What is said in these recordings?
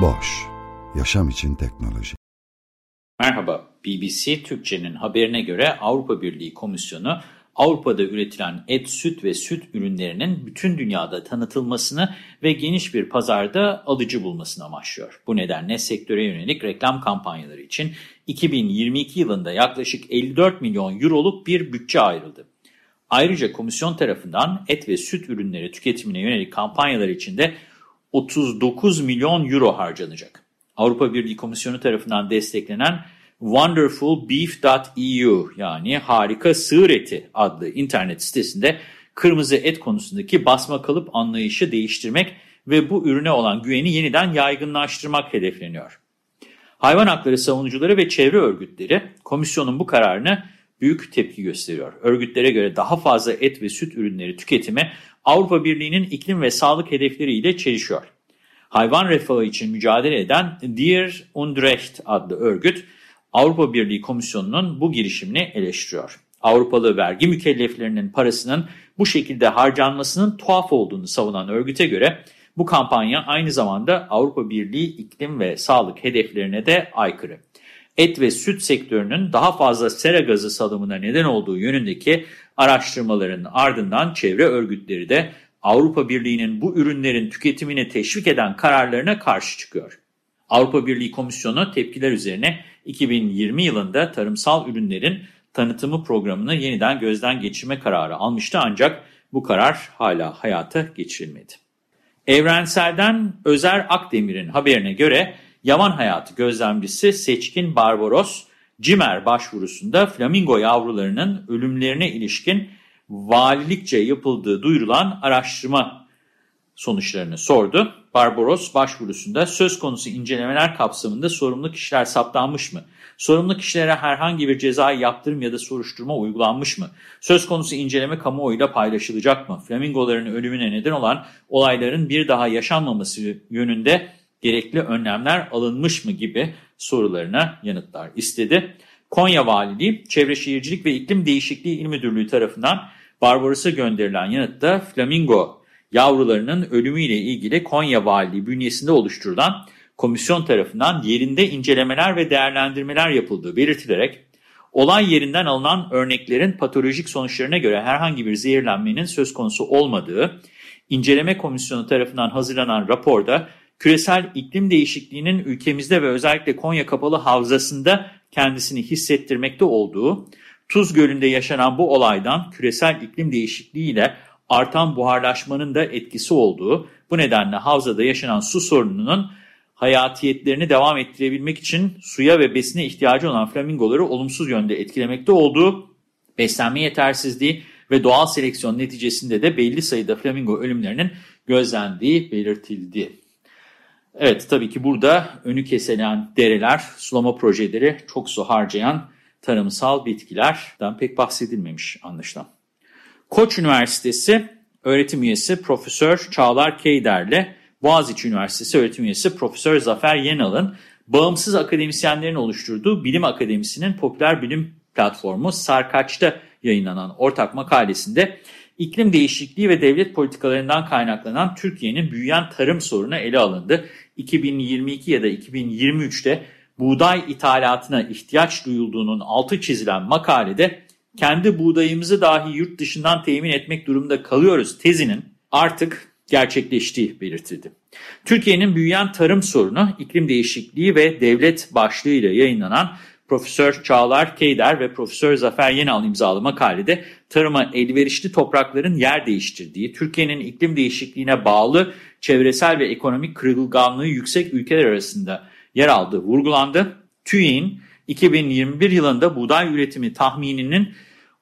Boş, yaşam için teknoloji. Merhaba, BBC Türkçe'nin haberine göre Avrupa Birliği Komisyonu, Avrupa'da üretilen et, süt ve süt ürünlerinin bütün dünyada tanıtılmasını ve geniş bir pazarda alıcı bulmasını amaçlıyor. Bu nedenle sektöre yönelik reklam kampanyaları için 2022 yılında yaklaşık 54 milyon euroluk bir bütçe ayrıldı. Ayrıca komisyon tarafından et ve süt ürünleri tüketimine yönelik kampanyalar için de 39 milyon euro harcanacak. Avrupa Birliği Komisyonu tarafından desteklenen wonderfulbeef.eu yani harika sığır eti adlı internet sitesinde kırmızı et konusundaki basma kalıp anlayışı değiştirmek ve bu ürüne olan güveni yeniden yaygınlaştırmak hedefleniyor. Hayvan hakları savunucuları ve çevre örgütleri komisyonun bu kararını büyük tepki gösteriyor. Örgütlere göre daha fazla et ve süt ürünleri tüketimi Avrupa Birliği'nin iklim ve sağlık hedefleriyle çelişiyor. Hayvan refahı için mücadele eden Dier und Recht adlı örgüt, Avrupa Birliği Komisyonu'nun bu girişimini eleştiriyor. Avrupalı vergi mükelleflerinin parasının bu şekilde harcanmasının tuhaf olduğunu savunan örgüte göre bu kampanya aynı zamanda Avrupa Birliği iklim ve sağlık hedeflerine de aykırı. Et ve süt sektörünün daha fazla sera gazı salımına neden olduğu yönündeki araştırmaların ardından çevre örgütleri de Avrupa Birliği'nin bu ürünlerin tüketimini teşvik eden kararlarına karşı çıkıyor. Avrupa Birliği Komisyonu tepkiler üzerine 2020 yılında tarımsal ürünlerin tanıtımı programını yeniden gözden geçirme kararı almıştı ancak bu karar hala hayata geçirilmedi. Evrensel'den Özer Akdemir'in haberine göre yaman hayatı gözlemcisi Seçkin Barbaros, CİMER başvurusunda flamingo yavrularının ölümlerine ilişkin valilikçe yapıldığı duyurulan araştırma sonuçlarını sordu. Barbaros başvurusunda söz konusu incelemeler kapsamında sorumlu kişiler saptanmış mı? Sorumlu kişilere herhangi bir cezai yaptırım ya da soruşturma uygulanmış mı? Söz konusu inceleme kamuoyuyla paylaşılacak mı? Flamingoların ölümüne neden olan olayların bir daha yaşanmaması yönünde gerekli önlemler alınmış mı gibi sorularına yanıtlar istedi. Konya Valiliği, Çevre Şehircilik ve İklim Değişikliği İl Müdürlüğü tarafından Barbaros'a gönderilen yanıtta flamingo yavrularının ölümüyle ilgili Konya Valiliği bünyesinde oluşturulan komisyon tarafından yerinde incelemeler ve değerlendirmeler yapıldığı belirtilerek olay yerinden alınan örneklerin patolojik sonuçlarına göre herhangi bir zehirlenmenin söz konusu olmadığı, inceleme komisyonu tarafından hazırlanan raporda küresel iklim değişikliğinin ülkemizde ve özellikle Konya Kapalı Havzası'nda kendisini hissettirmekte olduğu, Tuz Gölü'nde yaşanan bu olaydan küresel iklim değişikliğiyle artan buharlaşmanın da etkisi olduğu, bu nedenle havzada yaşanan su sorununun hayatiyetlerini devam ettirebilmek için suya ve besine ihtiyacı olan flamingoları olumsuz yönde etkilemekte olduğu, beslenme yetersizliği ve doğal seleksiyon neticesinde de belli sayıda flamingo ölümlerinin gözlendiği belirtildi. Evet tabii ki burada önü kesilen dereler, sulama projeleri, çok su harcayan tarımsal bitkilerden pek bahsedilmemiş anlaşılan. Koç Üniversitesi öğretim üyesi Profesör Çağlar Keyder'le Boğaziçi Üniversitesi öğretim üyesi Profesör Zafer Yenal'ın bağımsız akademisyenlerin oluşturduğu Bilim Akademisi'nin popüler bilim platformu Sarkaç'ta yayınlanan ortak makalesinde iklim değişikliği ve devlet politikalarından kaynaklanan Türkiye'nin büyüyen tarım sorunu ele alındı. 2022 ya da 2023'te buğday ithalatına ihtiyaç duyulduğunun altı çizilen makalede kendi buğdayımızı dahi yurt dışından temin etmek durumunda kalıyoruz tezinin artık gerçekleştiği belirtildi. Türkiye'nin büyüyen tarım sorunu iklim değişikliği ve devlet başlığıyla yayınlanan Profesör Çağlar Keyder ve Profesör Zafer Yenal imzalı makalede tarıma elverişli toprakların yer değiştirdiği, Türkiye'nin iklim değişikliğine bağlı çevresel ve ekonomik kırılganlığı yüksek ülkeler arasında yer aldığı vurgulandı. TÜİ'nin 2021 yılında buğday üretimi tahmininin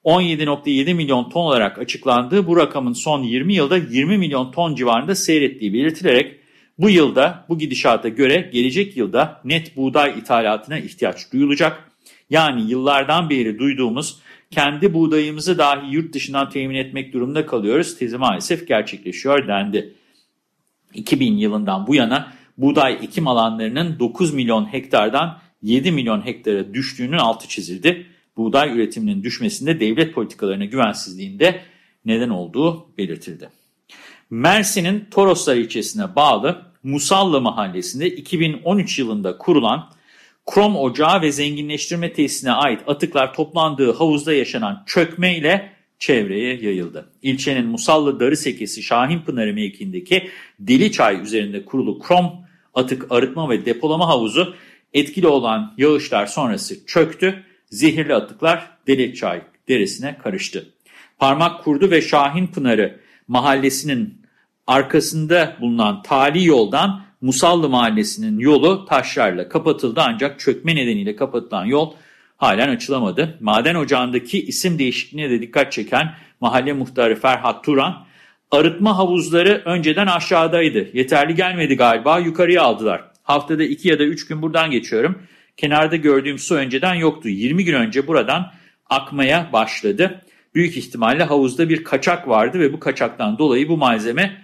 17.7 milyon ton olarak açıklandığı bu rakamın son 20 yılda 20 milyon ton civarında seyrettiği belirtilerek bu yılda bu gidişata göre gelecek yılda net buğday ithalatına ihtiyaç duyulacak. Yani yıllardan beri duyduğumuz kendi buğdayımızı dahi yurt dışından temin etmek durumunda kalıyoruz. Tezi maalesef gerçekleşiyor dendi. 2000 yılından bu yana buğday ekim alanlarının 9 milyon hektardan 7 milyon hektara düştüğünün altı çizildi. Buğday üretiminin düşmesinde devlet politikalarına güvensizliğinde neden olduğu belirtildi. Mersin'in Toroslar ilçesine bağlı Musallı mahallesinde 2013 yılında kurulan krom ocağı ve zenginleştirme tesisine ait atıklar toplandığı havuzda yaşanan çökme ile çevreye yayıldı. İlçenin Musallı Darı Sekesi Şahinpınarı mevkiindeki Deli Çay üzerinde kurulu krom atık arıtma ve depolama havuzu etkili olan yağışlar sonrası çöktü. Zehirli atıklar Deli Çay deresine karıştı. Parmak Kurdu ve Şahinpınarı mahallesinin arkasında bulunan tali yoldan Musallı mahallesinin yolu taşlarla kapatıldı ancak çökme nedeniyle kapatılan yol halen açılamadı. Maden ocağındaki isim değişikliğine de dikkat çeken mahalle muhtarı Ferhat Turan, arıtma havuzları önceden aşağıdaydı. Yeterli gelmedi galiba yukarıya aldılar. Haftada 2 ya da 3 gün buradan geçiyorum. Kenarda gördüğüm su önceden yoktu. 20 gün önce buradan akmaya başladı. Büyük ihtimalle havuzda bir kaçak vardı ve bu kaçaktan dolayı bu malzeme